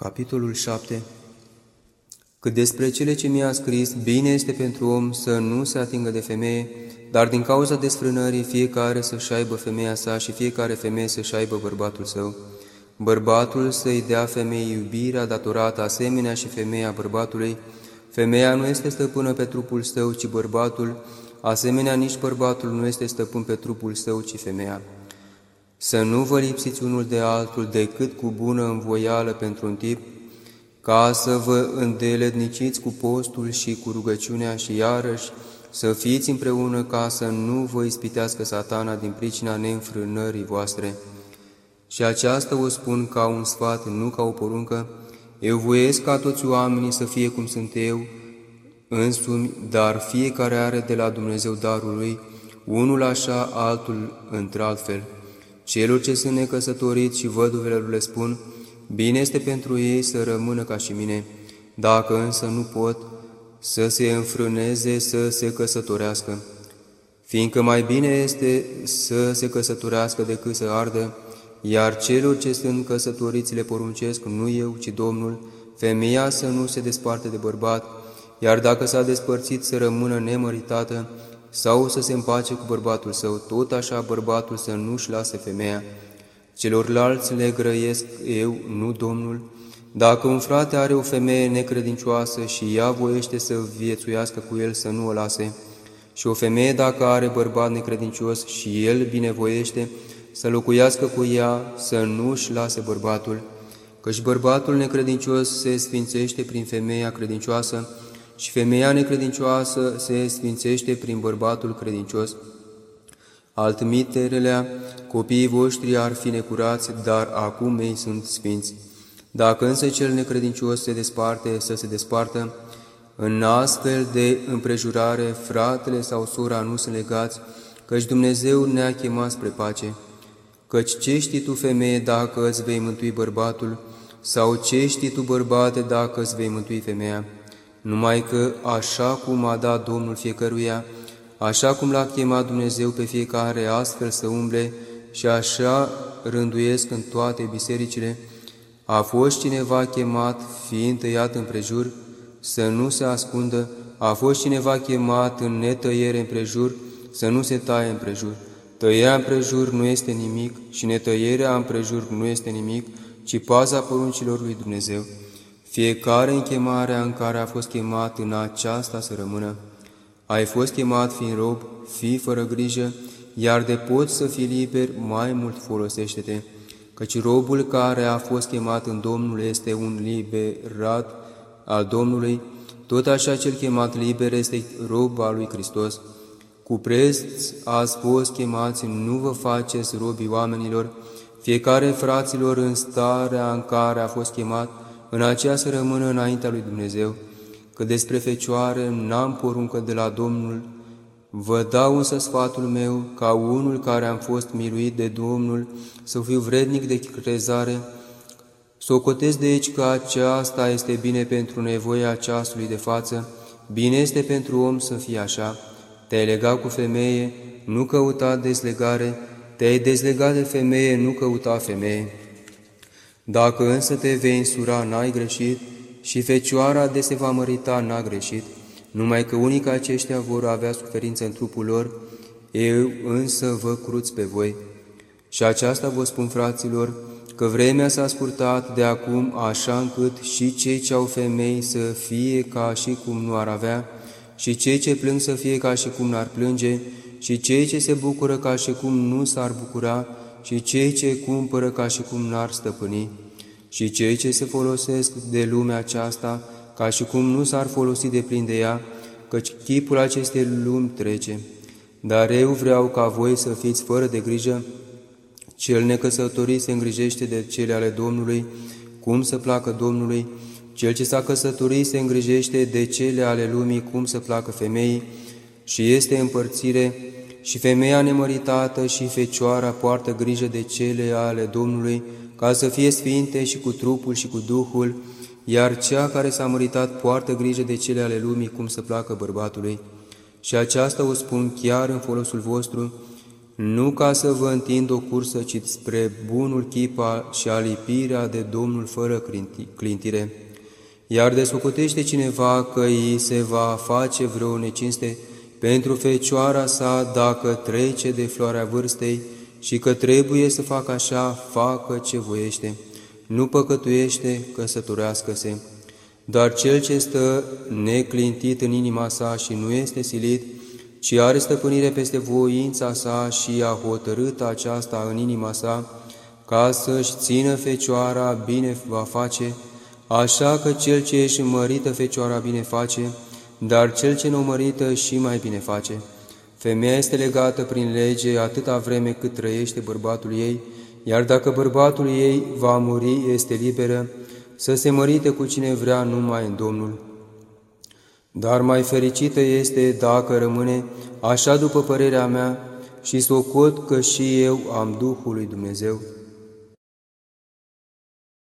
Capitolul 7 Cât despre cele ce mi-a scris, bine este pentru om să nu se atingă de femeie, dar din cauza desfrânării fiecare să-și aibă femeia sa și fiecare femeie să-și aibă bărbatul său. Bărbatul să-i dea femeii iubirea datorată asemenea și femeia bărbatului. Femeia nu este stăpână pe trupul său, ci bărbatul, asemenea nici bărbatul nu este stăpân pe trupul său, ci femeia. Să nu vă lipsiți unul de altul decât cu bună învoială pentru un tip, ca să vă îndeletniciți cu postul și cu rugăciunea și iarăși să fiți împreună ca să nu vă ispitească satana din pricina neînfrânării voastre. Și aceasta o spun ca un sfat, nu ca o poruncă. Eu voiesc ca toți oamenii să fie cum sunt eu, însumi, dar fiecare are de la Dumnezeu darul lui, unul așa, altul într-altfel. Celor ce sunt necăsătoriți și văduvelor le spun, bine este pentru ei să rămână ca și mine, dacă însă nu pot, să se înfrâneze, să se căsătorească. Fiindcă mai bine este să se căsătorească decât să ardă, iar celor ce sunt căsătoriți le poruncesc, nu eu, ci Domnul, femeia să nu se desparte de bărbat, iar dacă s-a despărțit să rămână nemăritată, sau să se împace cu bărbatul său, tot așa bărbatul să nu-și lase femeia. Celorlalți le grăiesc eu, nu Domnul. Dacă un frate are o femeie necredincioasă și ea voiește să viețuiască cu el, să nu o lase, și o femeie dacă are bărbat necredincios și el binevoiește să locuiască cu ea, să nu-și lase bărbatul, căci bărbatul necredincios se sfințește prin femeia credincioasă, și femeia necredincioasă se sfințește prin bărbatul credincios. Altmiterelea, copiii voștri ar fi necurați, dar acum ei sunt sfinți. Dacă însă cel necredincios se desparte, să se despartă, în astfel de împrejurare, fratele sau sora nu sunt legați, căci Dumnezeu ne-a chemat spre pace. Căci ce știi tu, femeie, dacă îți vei mântui bărbatul, sau ce știi tu, bărbate, dacă îți vei mântui femeia? Numai că așa cum a dat Domnul fiecăruia, așa cum l-a chemat Dumnezeu pe fiecare astfel să umble și așa rânduiesc în toate bisericile, a fost cineva chemat, fiind tăiat împrejur, să nu se ascundă, a fost cineva chemat în netăiere împrejur, să nu se taie împrejur. Tăierea împrejur nu este nimic și netăierea împrejur nu este nimic, ci paza poruncilor lui Dumnezeu. Fiecare în chemarea în care a fost chemat în aceasta să rămână. Ai fost chemat fiind rob, fii fără grijă, iar de poți să fii liber, mai mult folosește-te, căci robul care a fost chemat în Domnul este un liberat al Domnului, tot așa cel chemat liber este rob al lui Hristos. Cu preț ați fost chemați, nu vă faceți robii oamenilor, fiecare fraților în starea în care a fost chemat, în aceea să rămână înaintea lui Dumnezeu, că despre fecioare n-am poruncă de la Domnul, vă dau însă sfatul meu, ca unul care am fost miluit de Domnul, să fiu vrednic de crezare, să o cotez de aici că aceasta este bine pentru nevoia ceasului de față, bine este pentru om să fie așa. Te-ai legat cu femeie, nu căuta dezlegare, te-ai dezlegat de femeie, nu căuta femeie. Dacă însă te vei însura, n-ai greșit, și fecioara de se va mărita, n-a greșit, numai că unii ca aceștia vor avea suferință în trupul lor, eu însă vă cruți pe voi. Și aceasta vă spun, fraților, că vremea s-a scurtat de acum așa încât și cei ce au femei să fie ca și cum nu ar avea, și cei ce plâng să fie ca și cum n-ar plânge, și cei ce se bucură ca și cum nu s-ar bucura, și cei ce cumpără ca și cum n-ar stăpâni, și cei ce se folosesc de lumea aceasta ca și cum nu s-ar folosi de plin de ea, căci chipul acestei lumi trece. Dar eu vreau ca voi să fiți fără de grijă, cel necăsătorit se îngrijește de cele ale Domnului, cum să placă Domnului, cel ce s-a căsătorit se îngrijește de cele ale lumii, cum să placă femeii, și este împărțire și femeia nemăritată și fecioara poartă grijă de cele ale Domnului, ca să fie sfinte și cu trupul și cu Duhul, iar cea care s-a măritat poartă grijă de cele ale lumii, cum să placă bărbatului. Și aceasta o spun chiar în folosul vostru, nu ca să vă întind o cursă, ci spre bunul chipa și alipirea de Domnul fără clintire. Iar desfăcutește cineva că îi se va face vreo necinste pentru fecioara sa dacă trece de floarea vârstei și că trebuie să facă așa, facă ce voiește. Nu păcătuiește, căsătorească-se. Dar cel ce stă neclintit în inima sa și nu este silit, ci are stăpânire peste voința sa și a hotărât aceasta în inima sa, ca să-și țină fecioara bine va face, așa că cel ce își mărită fecioara bine face, dar cel ce nu mărită și mai bine face. Femeia este legată prin lege atâta vreme cât trăiește bărbatul ei, iar dacă bărbatul ei va muri, este liberă să se mărite cu cine vrea numai în Domnul. Dar mai fericită este dacă rămâne, așa după părerea mea, și socot că și eu am Duhul lui Dumnezeu.